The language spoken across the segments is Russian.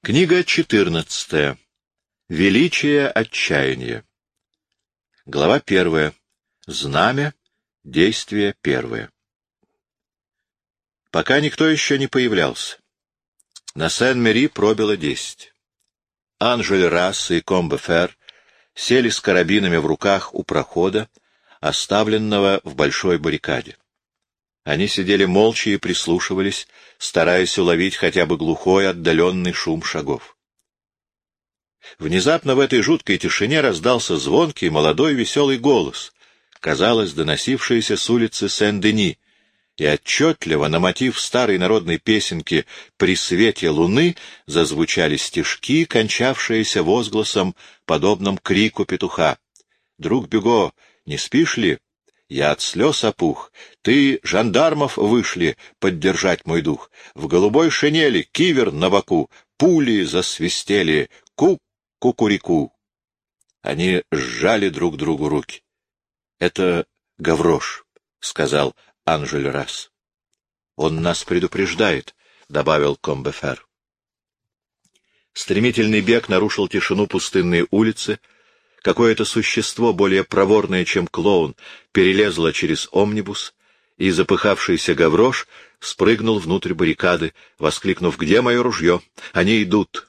Книга 14. Величие отчаяния. Глава 1. Знамя. Действие первое. Пока никто еще не появлялся. На Сен-Мери пробило десять. Анжель Расс и Комбефер сели с карабинами в руках у прохода, оставленного в большой баррикаде. Они сидели молча и прислушивались, стараясь уловить хотя бы глухой отдаленный шум шагов. Внезапно в этой жуткой тишине раздался звонкий, молодой, веселый голос, казалось, доносившийся с улицы Сен-Дени, и отчетливо на мотив старой народной песенки «При свете луны» зазвучали стишки, кончавшиеся возгласом, подобным крику петуха. «Друг Бюго, не спишь ли? Я от слез опух. Ты, жандармов, вышли поддержать мой дух. В голубой шинели, кивер на боку, пули засвистели. Ку-кукурику. Они сжали друг другу руки. — Это Гаврош, — сказал Анжель Расс. — Он нас предупреждает, — добавил Комбефер. Стремительный бег нарушил тишину пустынной улицы, — Какое-то существо, более проворное, чем клоун, перелезло через омнибус, и запыхавшийся гаврош спрыгнул внутрь баррикады, воскликнув «Где мое ружье? Они идут!»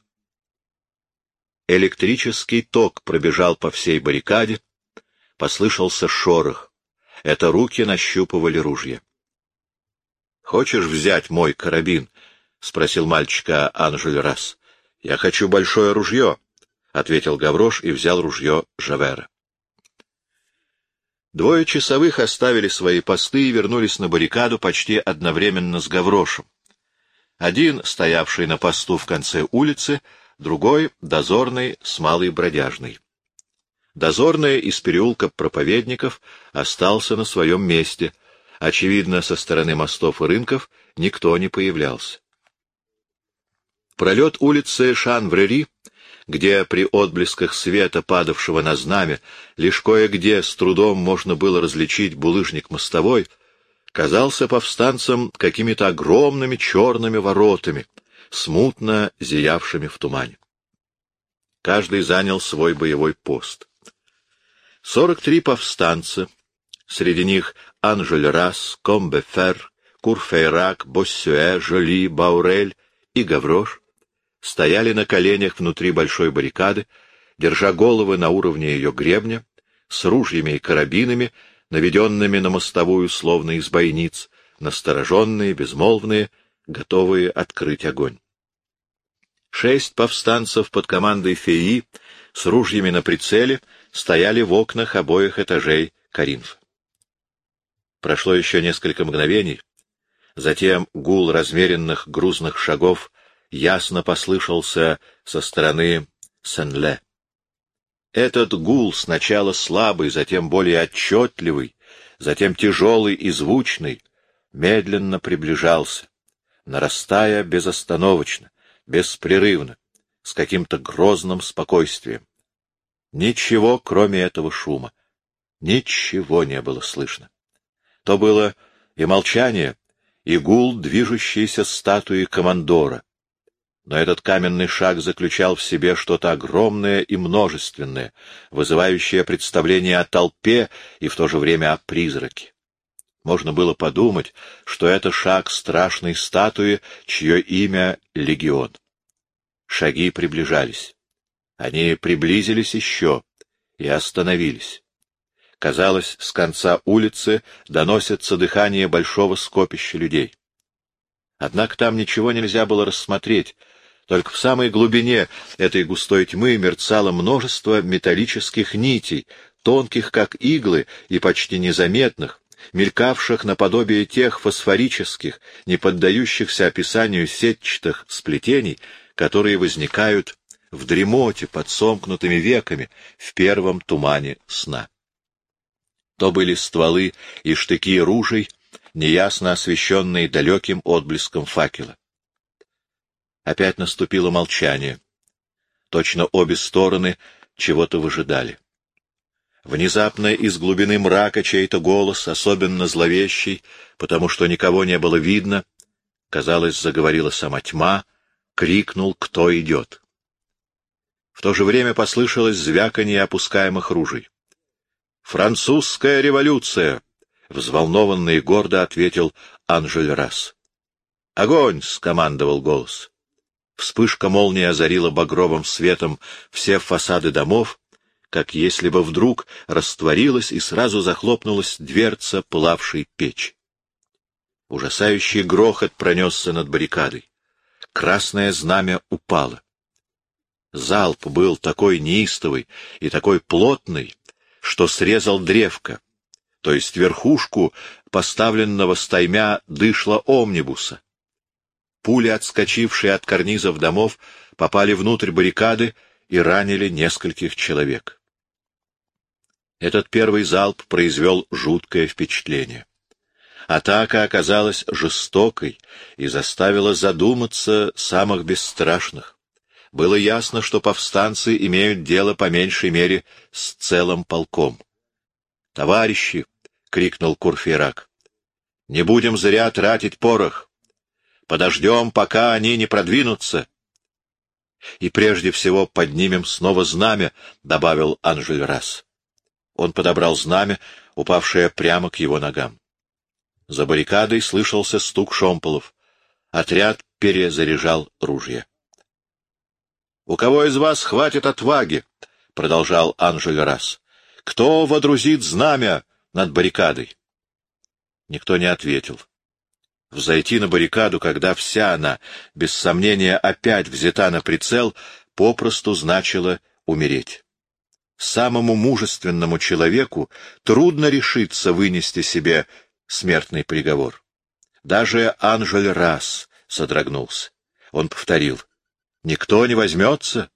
Электрический ток пробежал по всей баррикаде, послышался шорох. Это руки нащупывали ружья. — Хочешь взять мой карабин? — спросил мальчика Анжель Расс. — Я хочу большое ружье. — ответил Гаврош и взял ружье Жавера. Двое часовых оставили свои посты и вернулись на баррикаду почти одновременно с Гаврошем. Один, стоявший на посту в конце улицы, другой — дозорный с малой бродяжной. Дозорный из переулка проповедников остался на своем месте. Очевидно, со стороны мостов и рынков никто не появлялся. Пролет улицы Шанврери где при отблесках света, падавшего на знамя, лишь кое-где с трудом можно было различить булыжник мостовой, казался повстанцам какими-то огромными черными воротами, смутно зиявшими в тумане. Каждый занял свой боевой пост. Сорок три повстанца, среди них Анжель Расс, Комбефер, Курфейрак, Боссюэ, Жоли, Баурель и Гаврош, стояли на коленях внутри большой баррикады, держа головы на уровне ее гребня, с ружьями и карабинами, наведенными на мостовую, словно из бойниц, настороженные, безмолвные, готовые открыть огонь. Шесть повстанцев под командой Феи с ружьями на прицеле стояли в окнах обоих этажей Каринфа. Прошло еще несколько мгновений, затем гул размеренных грузных шагов ясно послышался со стороны Сен-Ле. Этот гул, сначала слабый, затем более отчетливый, затем тяжелый и звучный, медленно приближался, нарастая безостановочно, беспрерывно, с каким-то грозным спокойствием. Ничего, кроме этого шума. Ничего не было слышно. То было и молчание, и гул движущейся статуи командора, но этот каменный шаг заключал в себе что-то огромное и множественное, вызывающее представление о толпе и в то же время о призраке. Можно было подумать, что это шаг страшной статуи, чье имя — Легион. Шаги приближались. Они приблизились еще и остановились. Казалось, с конца улицы доносится дыхание большого скопища людей. Однако там ничего нельзя было рассмотреть, только в самой глубине этой густой тьмы мерцало множество металлических нитей, тонких как иглы и почти незаметных, мелькавших наподобие тех фосфорических, не поддающихся описанию сетчатых сплетений, которые возникают в дремоте под сомкнутыми веками в первом тумане сна. То были стволы и штыки ружей, неясно освещенные далеким отблеском факела. Опять наступило молчание. Точно обе стороны чего-то выжидали. Внезапно из глубины мрака чей-то голос, особенно зловещий, потому что никого не было видно, казалось, заговорила сама тьма, крикнул, кто идет. В то же время послышалось звяканье опускаемых ружей. «Французская революция!» — взволнованно и гордо ответил Анжель Расс. «Огонь!» — скомандовал голос. Вспышка молнии озарила багровым светом все фасады домов, как если бы вдруг растворилась и сразу захлопнулась дверца пылавшей печи. Ужасающий грохот пронесся над баррикадой. Красное знамя упало. Залп был такой неистовый и такой плотный, что срезал древко, то есть верхушку поставленного стаймя дышла омнибуса. Пули, отскочившие от карнизов домов, попали внутрь баррикады и ранили нескольких человек. Этот первый залп произвел жуткое впечатление. Атака оказалась жестокой и заставила задуматься самых бесстрашных. Было ясно, что повстанцы имеют дело по меньшей мере с целым полком. «Товарищи!» — крикнул Курфейрак. «Не будем зря тратить порох. Подождем, пока они не продвинутся». «И прежде всего поднимем снова знамя», — добавил Анжель Расс. Он подобрал знамя, упавшее прямо к его ногам. За баррикадой слышался стук шомполов. Отряд перезаряжал ружья. — У кого из вас хватит отваги? — продолжал Анжель Расс. — Кто водрузит знамя над баррикадой? Никто не ответил. Взойти на баррикаду, когда вся она, без сомнения, опять взята на прицел, попросту значило умереть. Самому мужественному человеку трудно решиться вынести себе смертный приговор. Даже Анжель раз содрогнулся. Он повторил. — Никто не возьмется?